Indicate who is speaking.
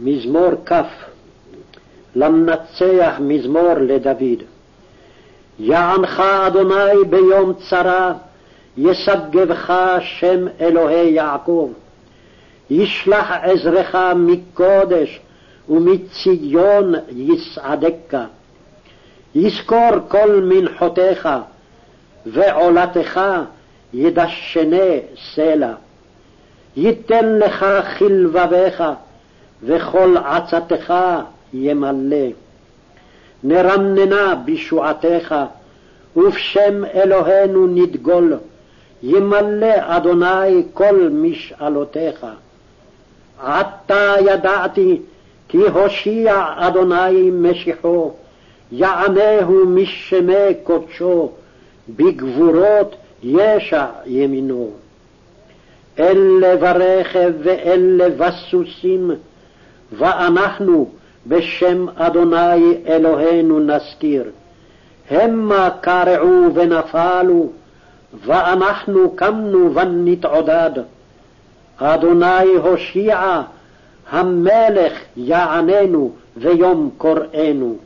Speaker 1: מזמור כ. למנצח מזמור לדוד. יענך אדוני ביום צרה, ישגבך שם אלוהי יעקב. ישלח עזרך מקודש ומציון יסעדקה. יזכור כל מנחותיך, ועולתך ידשנה סלע. ייתן לך חלבביך, וכל עצתך ימלא. נרננה בישועתך, ובשם אלוהינו נדגול, ימלא אדוני כל משאלותיך. עתה ידעתי כי הושיע אדוני משיחו, יענהו משמי קודשו, בגבורות ישע ימינו. אלה ברכב ואלה בסוסים, ואנחנו בשם אדוני אלוהינו נזכיר. המה קרעו ונפלו, ואנחנו קמנו ונתעודד. אדוני הושיע, המלך יעננו ויום קוראנו.